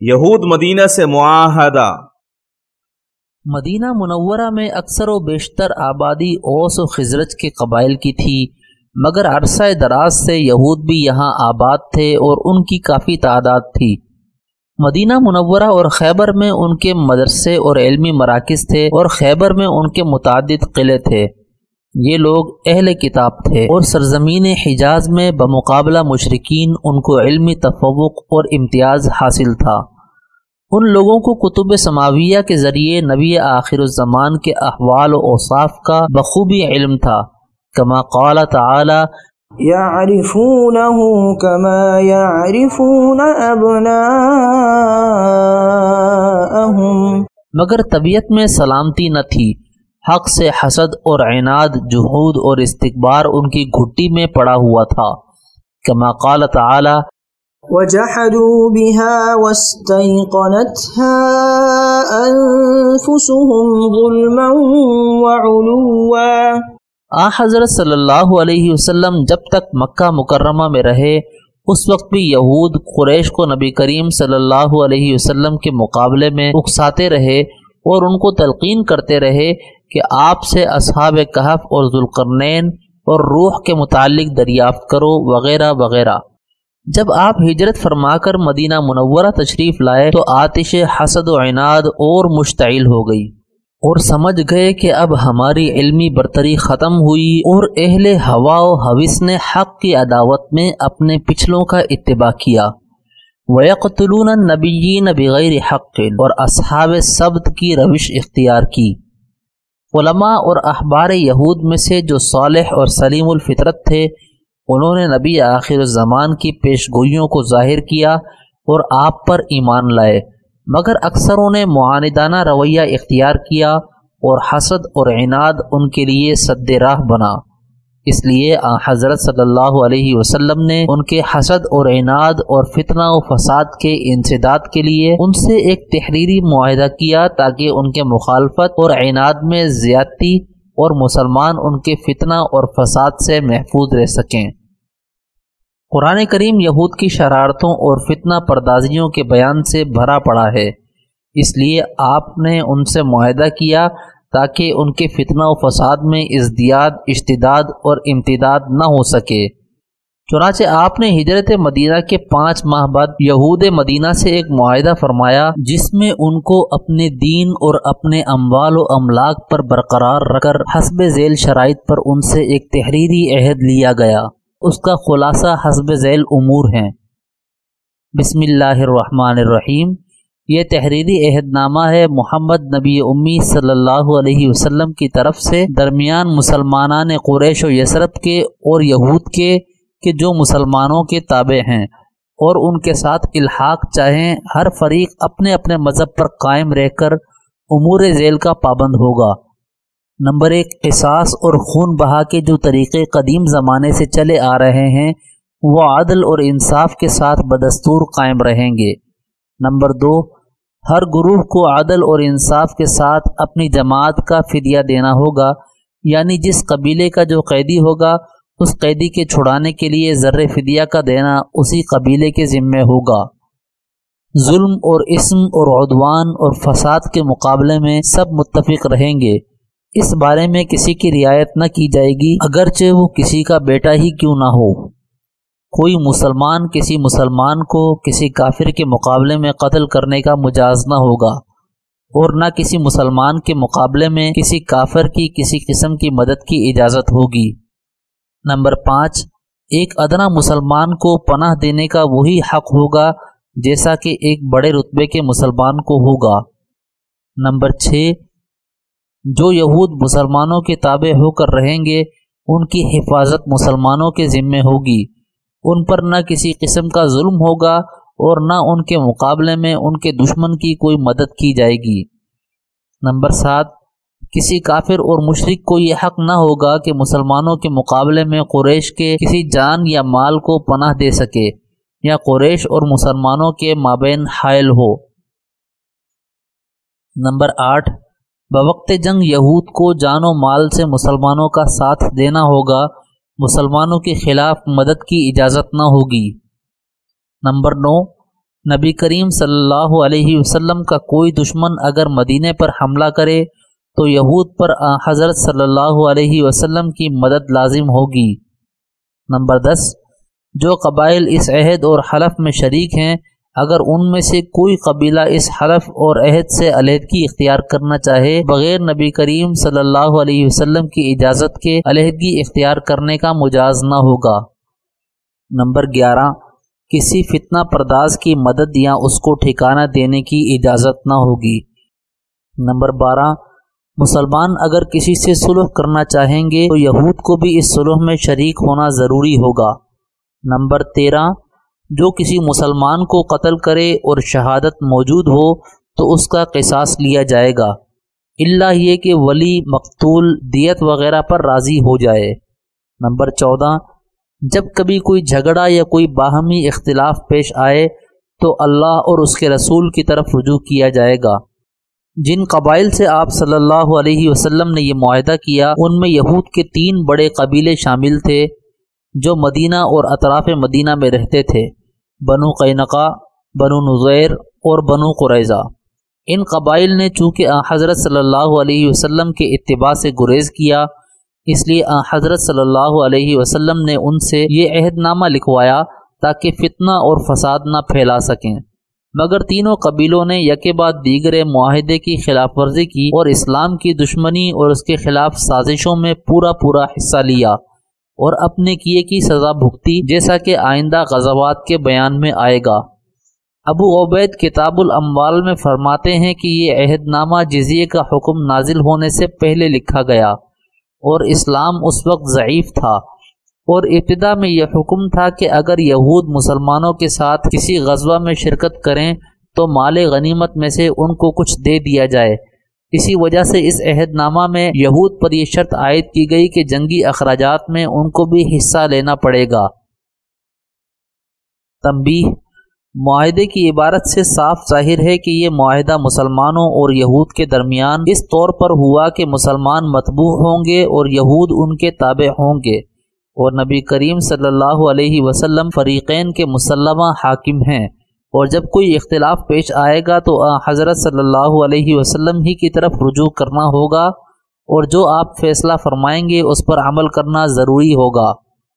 یہود مدینہ سے معاہدہ۔ مدینہ منورہ میں اکثر و بیشتر آبادی اوس و خزرج کے قبائل کی تھی، مگر عرصہ دراز سے یہود بھی یہاں آباد تھے اور ان کی کافی تعداد تھی۔ مدینہ منورہ اور خیبر میں ان کے مدرسے اور علمی مراکز تھے اور خیبر میں ان کے متعدد قلعے تھے۔ یہ لوگ اہل کتاب تھے اور سرزمین حجاز میں بمقابلہ مشرقین ان کو علمی تفوق اور امتیاز حاصل تھا۔ ان لوگوں کو کتب سماویہ کے ذریعے نبی آخر الزمان کے احوال و اوصاف کا بخوبی علم تھا۔ کما قال تعالی يعرفونه كما يعرفون أبناءهم مگر طبیعت میں سلامتی نہ تھی۔ حق سے حسد اور عناد جہود اور استقبار ان کی گھٹی میں پڑا ہوا تھا۔ کما قال تعالی وجحدوا بها واستيقنتها أنفسهم ظلما وعلوا. آ حضرت صلی اللہ علیہ وسلم جب تک مکہ مکرمہ میں رہے اس وقت بھی یہود قریش کو نبی کریم صلی اللہ علیہ وسلم کے مقابلے میں اکساتے رہے اور ان کو تلقین کرتے رہے کہ آپ سے اصحاب کہف اور ذوالقرنین اور روح کے متعلق دریافت کرو، وغیرہ وغیرہ۔ جب آپ ہجرت فرما کر مدینہ منورہ تشریف لائے تو آتش حسد و عناد اور مشتعل ہو گئی اور سمجھ گئے کہ اب ہماری علمی برتری ختم ہوئی اور اہل ہوا و حوث نے حق کی عداوت میں اپنے پچھلوں کا اتباع کیا۔ ویقتلون النبیین بغیر حق، اور اصحاب سبت کی روش اختیار کی۔ علماء اور اخبار یہود میں سے جو صالح اور سلیم الفطرت تھے، انہوں نے نبی آخر الزمان کی پیش گوئیوں کو ظاہر کیا اور آپ پر ایمان لائے۔ مگر اکثروں نے معاندانہ رویہ اختیار کیا اور حسد اور عناد ان کے لیے سد راہ بنا۔ اس لیے حضرت صلی اللہ علیہ وسلم نے ان کے حسد اور عناد اور فتنہ و فساد کے انسداد کے لیے ان سے ایک تحریری معاہدہ کیا تاکہ ان کے مخالفت اور عناد میں زیادتی اور مسلمان ان کے فتنہ اور فساد سے محفوظ رہ سکیں۔ قرآن کریم یہود کی شرارتوں اور فتنہ پردازیوں کے بیان سے بھرا پڑا ہے۔ اس لیے آپ نے ان سے معاہدہ کیا تاکہ ان کے فتنہ و فساد میں ازدیاد، اشتداد اور امتداد نہ ہو سکے۔ چنانچہ آپ نے ہجرت مدینہ کے پانچ ماہ بعد یہود مدینہ سے ایک معاہدہ فرمایا، جس میں ان کو اپنے دین اور اپنے اموال و املاک پر برقرار رکھ کر حسب ذیل شرائط پر ان سے ایک تحریری عہد لیا گیا۔ اس کا خلاصہ حسب ذیل امور ہیں۔ بسم اللہ الرحمن الرحیم۔ یہ تحریری عہد نامہ ہے محمد نبی امی صلی اللہ علیہ وسلم کی طرف سے درمیان مسلمانان قریش و یسرف کے اور یہود کے کہ جو مسلمانوں کے تابع ہیں اور ان کے ساتھ الحاق چاہیں ہر فریق اپنے اپنے مذہب پر قائم رہ کر امور ذیل کا پابند ہوگا۔ نمبر ایک احساس اور خون بہا کے جو طریقے قدیم زمانے سے چلے آ رہے ہیں، وہ عادل اور انصاف کے ساتھ بدستور قائم رہیں گے۔ نمبر دو ہر گروہ کو عادل اور انصاف کے ساتھ اپنی جماعت کا فدیہ دینا ہوگا یعنی جس قبیلے کا جو قیدی ہوگا، اس قیدی کے چھڑانے کے لیے ذر فدیہ کا دینا اسی قبیلے کے ذمے ہوگا۔ ظلم اور اسم اور عدوان اور فساد کے مقابلے میں سب متفق رہیں گے۔ اس بارے میں کسی کی رعایت نہ کی جائے گی، اگرچہ وہ کسی کا بیٹا ہی کیوں نہ ہو۔ کوئی مسلمان کسی مسلمان کو کسی کافر کے مقابلے میں قتل کرنے کا مجاز نہ ہوگا اور نہ کسی مسلمان کے مقابلے میں کسی کافر کی کسی قسم کی مدد کی اجازت ہوگی۔ نمبر پانچ، ایک ادنا مسلمان کو پناہ دینے کا وہی حق ہوگا جیسا کہ ایک بڑے رتبے کے مسلمان کو ہوگا۔ نمبر چھ، جو یہود مسلمانوں کے تابع ہو کر رہیں گے، ان کی حفاظت مسلمانوں کے ذمے ہوگی۔ ان پر نہ کسی قسم کا ظلم ہوگا اور نہ ان کے مقابلے میں ان کے دشمن کی کوئی مدد کی جائے گی۔ نمبر سات، کسی کافر اور مشرق کو یہ حق نہ ہوگا کہ مسلمانوں کے مقابلے میں قریش کے کسی جان یا مال کو پناہ دے سکے یا قریش اور مسلمانوں کے مابین حائل ہو۔ نمبر آٹھ، بوقت جنگ یہود کو جان و مال سے مسلمانوں کا ساتھ دینا ہوگا مسلمانوں کے خلاف مدد کی اجازت نہ ہوگی۔ نمبر نو، نبی کریم صلی اللہ علیہ وسلم کا کوئی دشمن اگر مدینہ پر حملہ کرے تو یہود پر حضرت صلی اللہ علیہ وسلم کی مدد لازم ہوگی۔ نمبر دس، جو قبائل اس عہد اور حلف میں شریک ہیں اگر ان میں سے کوئی قبیلہ اس حلف اور عہد سے علیحدگی اختیار کرنا چاہے، بغیر نبی کریم صلی اللہ علیہ وسلم کی اجازت کے علیحدگی اختیار کرنے کا مجاز نہ ہوگا۔ نمبر گیارہ، کسی فتنہ پرداز کی مدد یا اس کو ٹھکانہ دینے کی اجازت نہ ہوگی۔ نمبر بارہ، مسلمان اگر کسی سے سلح کرنا چاہیں گے تو یہود کو بھی اس سلح میں شریک ہونا ضروری ہوگا۔ نمبر تیرہ جو کسی مسلمان کو قتل کرے اور شہادت موجود ہو تو اس کا قصاص لیا جائے گا۔ اللہ یہ کہ ولی مقتول دیت وغیرہ پر راضی ہو جائے۔ نمبر چودہ، جب کبھی کوئی جھگڑا یا کوئی باہمی اختلاف پیش آئے تو اللہ اور اس کے رسول کی طرف رجوع کیا جائے گا۔ جن قبائل سے آپ صلی اللہ علیہ وسلم نے یہ معاہدہ کیا، ان میں یہود کے تین بڑے قبیلے شامل تھے جو مدینہ اور اطراف مدینہ میں رہتے تھے۔ بنو قینقا بنو نظیر اور بنو قریضہ ان قبائل نے چونکہ حضرت صلی اللہ علیہ وسلم کے اتباع سے گریز کیا، اس لیے حضرت صلی اللہ علیہ وسلم نے ان سے یہ عہد نامہ لکھوایا تاکہ فتنہ اور فساد نہ پھیلا سکیں۔ مگر تینوں قبیلوں نے یکے بعد دیگر معاہدے کی خلاف ورزی کی اور اسلام کی دشمنی اور اس کے خلاف سازشوں میں پورا پورا حصہ لیا۔ اور اپنے کیے کی سزا بھگتی جیسا کہ آئندہ غزوات کے بیان میں آئے گا۔ ابو عبید کتاب الاموال میں فرماتے ہیں کہ یہ عہد نامہ جزیے کا حکم نازل ہونے سے پہلے لکھا گیا اور اسلام اس وقت ضعیف تھا اور ابتدا میں یہ حکم تھا کہ اگر یہود مسلمانوں کے ساتھ کسی غزوہ میں شرکت کریں تو مال غنیمت میں سے ان کو کچھ دے دیا جائے۔ اسی وجہ سے اس عہد نامہ میں یہود پر یہ شرط عائد کی گئی کہ جنگی اخراجات میں ان کو بھی حصہ لینا پڑے گا۔ تمبی معاہدے کی عبارت سے صاف ظاہر ہے کہ یہ معاہدہ مسلمانوں اور یہود کے درمیان اس طور پر ہوا کہ مسلمان متبوع ہوں گے اور یہود ان کے تابع ہوں گے۔ اور نبی کریم صلی اللہ علیہ وسلم فریقین کے مسلمہ حاکم ہیں۔ اور جب کوئی اختلاف پیش آئے گا تو حضرت صلی اللہ علیہ وسلم ہی کی طرف رجوع کرنا ہوگا اور جو آپ فیصلہ فرمائیں گے اس پر عمل کرنا ضروری ہوگا۔